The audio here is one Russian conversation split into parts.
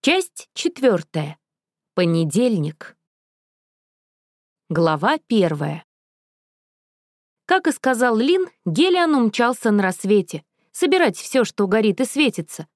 Часть четвертая. Понедельник. Глава первая. Как и сказал Лин, Гелиан умчался на рассвете, собирать все, что горит и светится.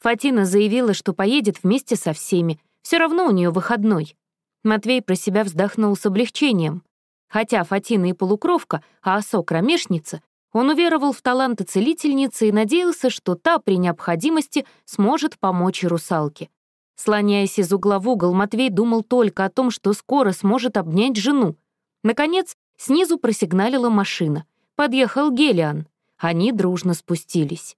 Фатина заявила, что поедет вместе со всеми, все равно у нее выходной. Матвей про себя вздохнул с облегчением. Хотя Фатина и полукровка, а Осо — кромешница, он уверовал в таланты целительницы и надеялся, что та при необходимости сможет помочь русалке. Слоняясь из угла в угол, Матвей думал только о том, что скоро сможет обнять жену. Наконец, снизу просигналила машина. Подъехал Гелиан. Они дружно спустились.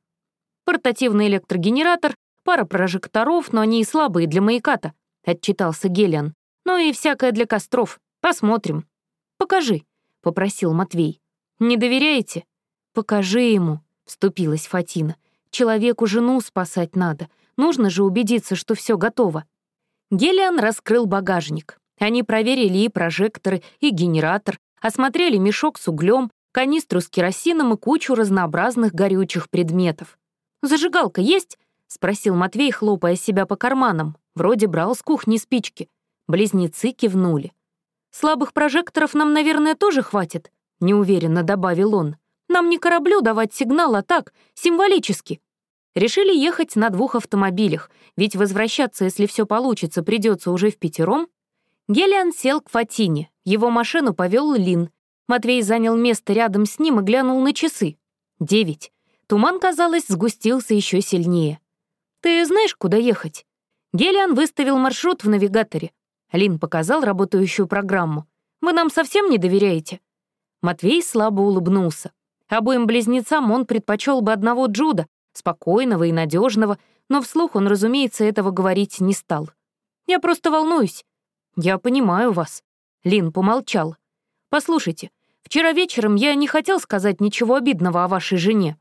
Портативный электрогенератор, пара прожекторов, но они и слабые для маяка-то, отчитался Гелиан. Ну и всякое для костров. Посмотрим. Покажи, попросил Матвей. Не доверяете? Покажи ему, вступилась Фатина. Человеку жену спасать надо. Нужно же убедиться, что все готово. Гелиан раскрыл багажник. Они проверили и прожекторы, и генератор, осмотрели мешок с углем, канистру с керосином и кучу разнообразных горючих предметов. «Зажигалка есть?» — спросил Матвей, хлопая себя по карманам. Вроде брал с кухни спички. Близнецы кивнули. «Слабых прожекторов нам, наверное, тоже хватит», — неуверенно добавил он. «Нам не кораблю давать сигнал, а так, символически». Решили ехать на двух автомобилях, ведь возвращаться, если все получится, придется уже в пятером. Гелиан сел к Фатине, его машину повел Лин. Матвей занял место рядом с ним и глянул на часы. Девять. Туман, казалось, сгустился еще сильнее. «Ты знаешь, куда ехать?» Гелиан выставил маршрут в навигаторе. Лин показал работающую программу. «Вы нам совсем не доверяете?» Матвей слабо улыбнулся. Обоим близнецам он предпочел бы одного Джуда, спокойного и надежного, но вслух он, разумеется, этого говорить не стал. «Я просто волнуюсь». «Я понимаю вас». Лин помолчал. «Послушайте, вчера вечером я не хотел сказать ничего обидного о вашей жене.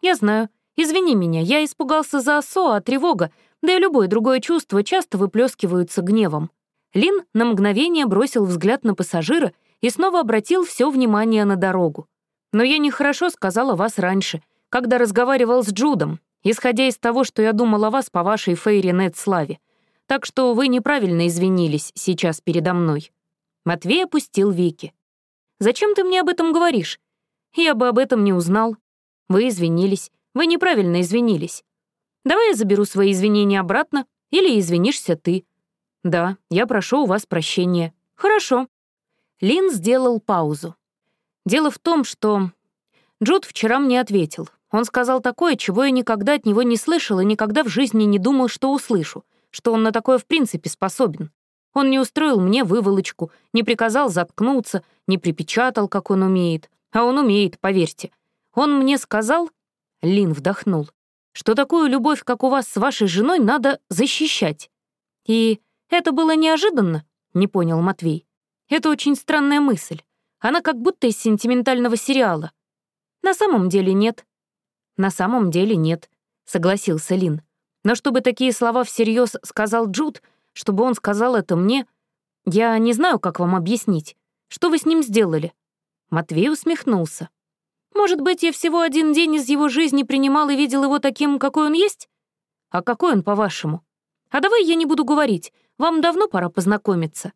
Я знаю. Извини меня, я испугался за осо, а тревога, да и любое другое чувство часто выплескиваются гневом». Лин на мгновение бросил взгляд на пассажира и снова обратил все внимание на дорогу. «Но я нехорошо сказала вас раньше когда разговаривал с Джудом, исходя из того, что я думал о вас по вашей Фейри Нет славе. Так что вы неправильно извинились сейчас передо мной». Матвей опустил веки. «Зачем ты мне об этом говоришь? Я бы об этом не узнал. Вы извинились. Вы неправильно извинились. Давай я заберу свои извинения обратно, или извинишься ты. Да, я прошу у вас прощения. Хорошо». Лин сделал паузу. Дело в том, что Джуд вчера мне ответил. Он сказал такое, чего я никогда от него не слышал и никогда в жизни не думал, что услышу, что он на такое в принципе способен. Он не устроил мне выволочку, не приказал заткнуться, не припечатал, как он умеет. А он умеет, поверьте. Он мне сказал... Лин вдохнул. Что такую любовь, как у вас с вашей женой, надо защищать. И это было неожиданно, не понял Матвей. Это очень странная мысль. Она как будто из сентиментального сериала. На самом деле нет. На самом деле нет, согласился Лин. Но чтобы такие слова всерьез сказал Джуд, чтобы он сказал это мне, я не знаю, как вам объяснить. Что вы с ним сделали?» Матвей усмехнулся. «Может быть, я всего один день из его жизни принимал и видел его таким, какой он есть? А какой он, по-вашему? А давай я не буду говорить, вам давно пора познакомиться».